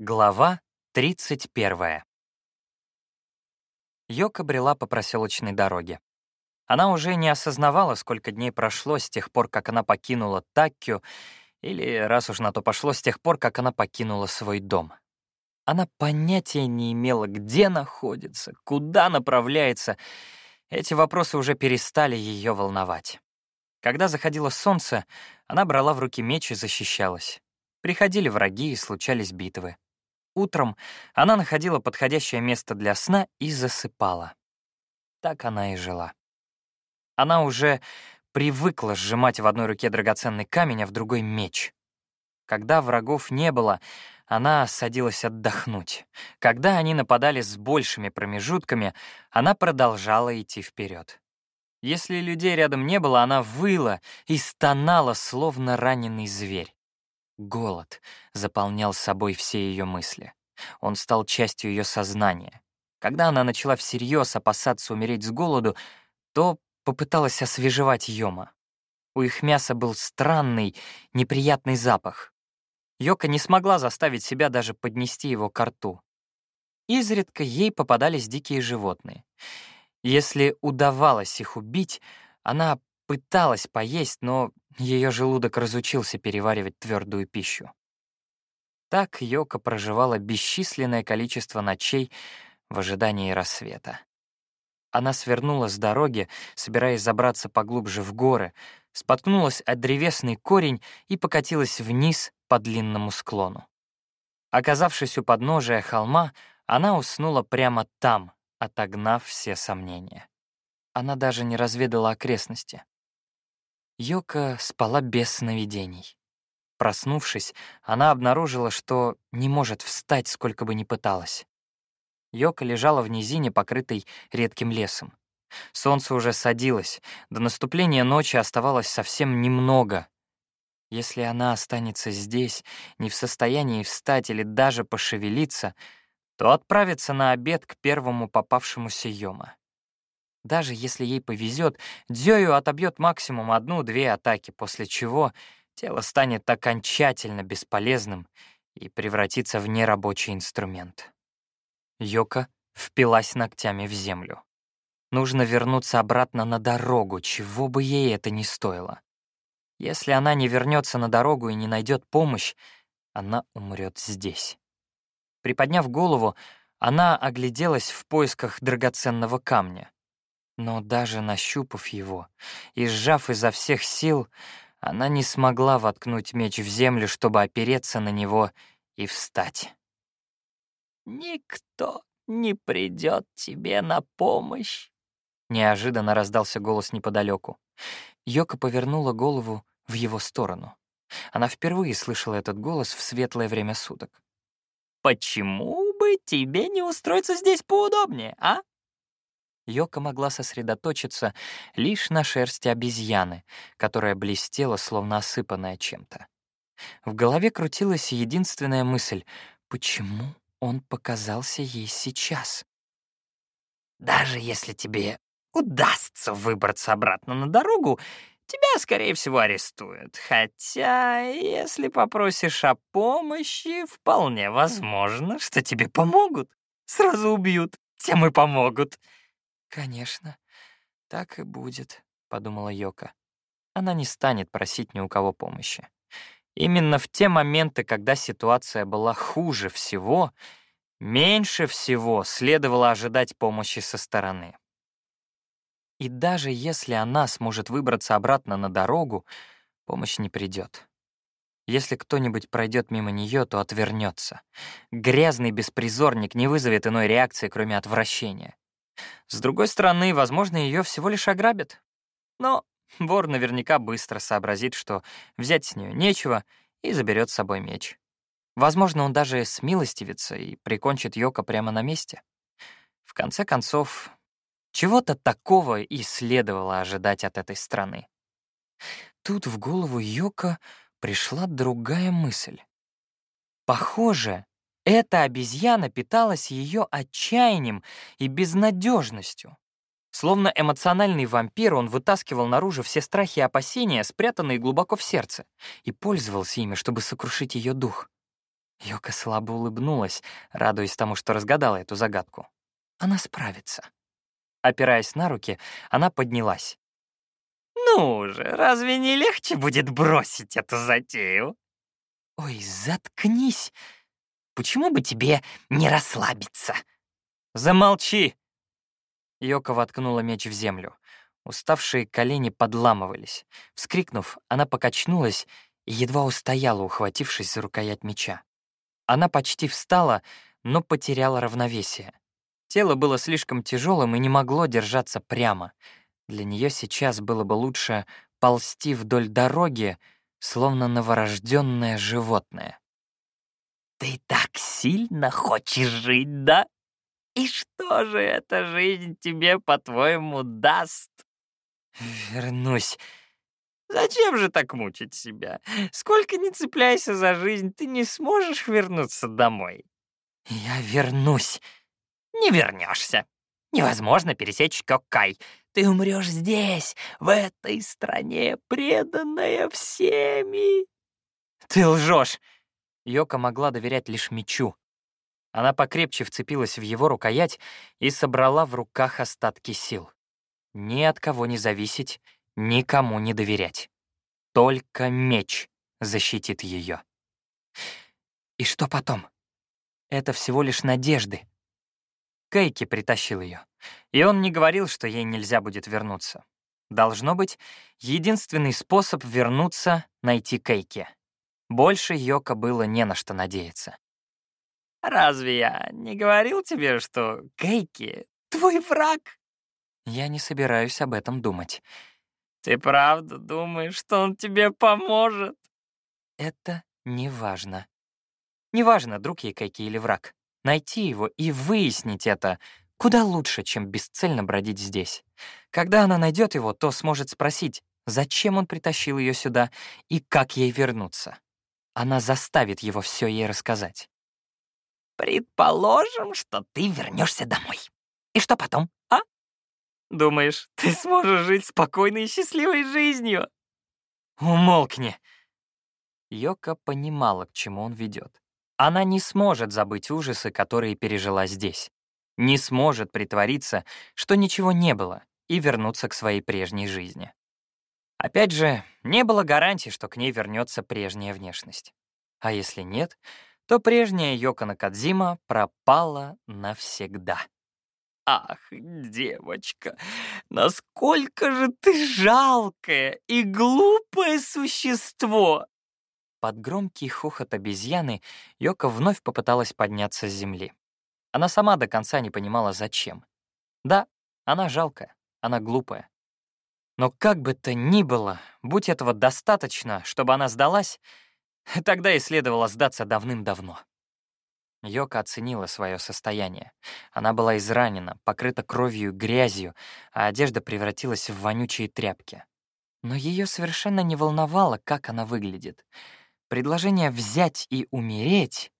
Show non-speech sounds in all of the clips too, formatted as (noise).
Глава 31. Йока брела по проселочной дороге. Она уже не осознавала, сколько дней прошло с тех пор, как она покинула Таккю, или, раз уж на то пошло, с тех пор, как она покинула свой дом. Она понятия не имела, где находится, куда направляется. Эти вопросы уже перестали ее волновать. Когда заходило солнце, она брала в руки меч и защищалась. Приходили враги и случались битвы. Утром она находила подходящее место для сна и засыпала. Так она и жила. Она уже привыкла сжимать в одной руке драгоценный камень, а в другой — меч. Когда врагов не было, она садилась отдохнуть. Когда они нападали с большими промежутками, она продолжала идти вперед. Если людей рядом не было, она выла и стонала, словно раненый зверь. Голод заполнял собой все ее мысли. Он стал частью ее сознания. Когда она начала всерьез опасаться умереть с голоду, то попыталась освежевать Йома. У их мяса был странный, неприятный запах. Йока не смогла заставить себя даже поднести его к рту. Изредка ей попадались дикие животные. Если удавалось их убить, она пыталась поесть, но ее желудок разучился переваривать твердую пищу. Так Йока проживала бесчисленное количество ночей в ожидании рассвета. Она свернула с дороги, собираясь забраться поглубже в горы, споткнулась от древесный корень и покатилась вниз по длинному склону. Оказавшись у подножия холма, она уснула прямо там, отогнав все сомнения. Она даже не разведала окрестности. Йока спала без сновидений. Проснувшись, она обнаружила, что не может встать, сколько бы ни пыталась. Йока лежала в низине, покрытой редким лесом. Солнце уже садилось, до наступления ночи оставалось совсем немного. Если она останется здесь, не в состоянии встать или даже пошевелиться, то отправится на обед к первому попавшемуся Йома. Даже если ей повезет, Дзёю отобьет максимум одну-две атаки, после чего тело станет окончательно бесполезным и превратится в нерабочий инструмент. Йока впилась ногтями в землю. Нужно вернуться обратно на дорогу, чего бы ей это ни стоило. Если она не вернется на дорогу и не найдет помощь, она умрет здесь. Приподняв голову, она огляделась в поисках драгоценного камня. Но даже нащупав его и сжав изо всех сил, она не смогла воткнуть меч в землю, чтобы опереться на него и встать. «Никто не придет тебе на помощь», — неожиданно раздался голос неподалеку. Йока повернула голову в его сторону. Она впервые слышала этот голос в светлое время суток. «Почему бы тебе не устроиться здесь поудобнее, а?» Йока могла сосредоточиться лишь на шерсти обезьяны, которая блестела, словно осыпанная чем-то. В голове крутилась единственная мысль — почему он показался ей сейчас? «Даже если тебе удастся выбраться обратно на дорогу, тебя, скорее всего, арестуют. Хотя, если попросишь о помощи, вполне возможно, что тебе помогут. Сразу убьют, тем и помогут», «Конечно, так и будет», — подумала Йока. Она не станет просить ни у кого помощи. Именно в те моменты, когда ситуация была хуже всего, меньше всего следовало ожидать помощи со стороны. И даже если она сможет выбраться обратно на дорогу, помощь не придет. Если кто-нибудь пройдет мимо нее, то отвернется. Грязный беспризорник не вызовет иной реакции, кроме отвращения. С другой стороны, возможно, ее всего лишь ограбят. Но вор наверняка быстро сообразит, что взять с нее нечего, и заберет с собой меч. Возможно, он даже смилостивится и прикончит Йока прямо на месте. В конце концов, чего-то такого и следовало ожидать от этой страны. Тут в голову Йока пришла другая мысль. Похоже, эта обезьяна питалась ее отчаянием и безнадежностью. Словно эмоциональный вампир, он вытаскивал наружу все страхи и опасения, спрятанные глубоко в сердце, и пользовался ими, чтобы сокрушить ее дух. Йока слабо улыбнулась, радуясь тому, что разгадала эту загадку. Она справится. Опираясь на руки, она поднялась. «Ну же, разве не легче будет бросить эту затею?» «Ой, заткнись! Почему бы тебе не расслабиться?» «Замолчи!» Йока воткнула меч в землю. Уставшие колени подламывались. Вскрикнув, она покачнулась и едва устояла, ухватившись за рукоять меча. Она почти встала, но потеряла равновесие. Тело было слишком тяжелым и не могло держаться прямо. Для нее сейчас было бы лучше ползти вдоль дороги, словно новорожденное животное. «Ты так сильно хочешь жить, да? И что же эта жизнь тебе, по-твоему, даст?» «Вернусь», Зачем же так мучить себя? Сколько ни цепляйся за жизнь, ты не сможешь вернуться домой. «Я вернусь». Не вернешься. Невозможно пересечь Коккай. Ты умрешь здесь, в этой стране, преданная всеми. Ты лжешь. Йока могла доверять лишь мечу. Она покрепче вцепилась в его рукоять и собрала в руках остатки сил. Ни от кого не зависеть, никому не доверять. Только меч защитит ее. И что потом? Это всего лишь надежды. Кейки притащил ее, и он не говорил, что ей нельзя будет вернуться. Должно быть, единственный способ вернуться — найти Кейки. Больше Йока было не на что надеяться. «Разве я не говорил тебе, что Кейки — твой враг?» «Я не собираюсь об этом думать. Ты правда думаешь, что он тебе поможет? Это не важно. Не важно, друг ей Кайки или враг. Найти его и выяснить это куда лучше, чем бесцельно бродить здесь. Когда она найдет его, то сможет спросить, зачем он притащил ее сюда и как ей вернуться. Она заставит его все ей рассказать. Предположим, что ты вернешься домой. И что потом, а? Думаешь, ты сможешь жить спокойной и счастливой жизнью?» «Умолкни!» Йока понимала, к чему он ведет. Она не сможет забыть ужасы, которые пережила здесь. Не сможет притвориться, что ничего не было, и вернуться к своей прежней жизни. Опять же, не было гарантии, что к ней вернется прежняя внешность. А если нет, то прежняя Йока Накадзима пропала навсегда. Ах, девочка, насколько же ты жалкое и глупое существо!» Под громкий хохот обезьяны Йока вновь попыталась подняться с земли. Она сама до конца не понимала, зачем. Да, она жалкая, она глупая. Но как бы то ни было, будь этого достаточно, чтобы она сдалась, (laughs) тогда и следовало сдаться давным-давно. Йока оценила свое состояние. Она была изранена, покрыта кровью и грязью, а одежда превратилась в вонючие тряпки. Но ее совершенно не волновало, как она выглядит. Предложение взять и умереть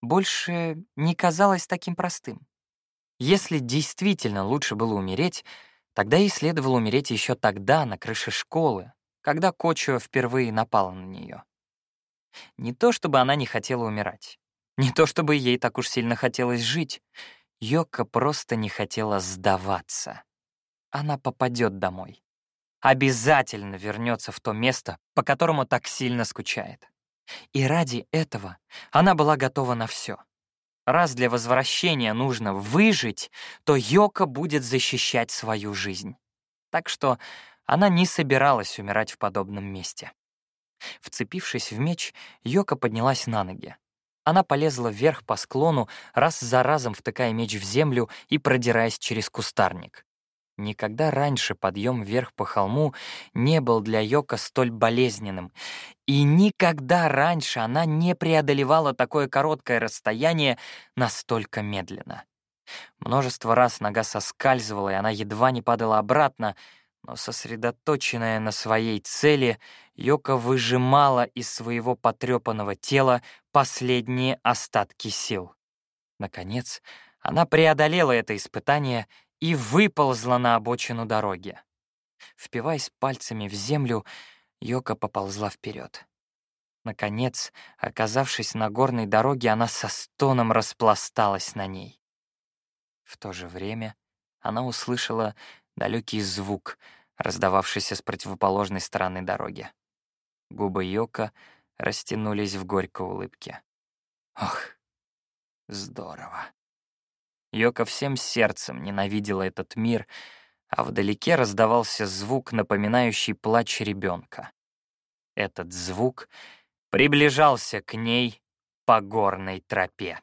больше не казалось таким простым. Если действительно лучше было умереть, тогда ей следовало умереть еще тогда, на крыше школы, когда Кочо впервые напала на нее. Не то чтобы она не хотела умирать. Не то чтобы ей так уж сильно хотелось жить. Йока просто не хотела сдаваться. Она попадет домой. Обязательно вернется в то место, по которому так сильно скучает. И ради этого она была готова на все. Раз для возвращения нужно выжить, то Йока будет защищать свою жизнь. Так что она не собиралась умирать в подобном месте. Вцепившись в меч, Йока поднялась на ноги. Она полезла вверх по склону, раз за разом втыкая меч в землю и продираясь через кустарник. Никогда раньше подъем вверх по холму не был для Йока столь болезненным, и никогда раньше она не преодолевала такое короткое расстояние настолько медленно. Множество раз нога соскальзывала, и она едва не падала обратно, но сосредоточенная на своей цели, Йока выжимала из своего потрепанного тела последние остатки сил. Наконец, она преодолела это испытание и выползла на обочину дороги. Впиваясь пальцами в землю, Йока поползла вперед. Наконец, оказавшись на горной дороге, она со стоном распласталась на ней. В то же время она услышала далекий звук, раздававшийся с противоположной стороны дороги. Губы Йока растянулись в горькой улыбке. Ох, здорово. Йока всем сердцем ненавидела этот мир, а вдалеке раздавался звук, напоминающий плач ребенка. Этот звук приближался к ней по горной тропе.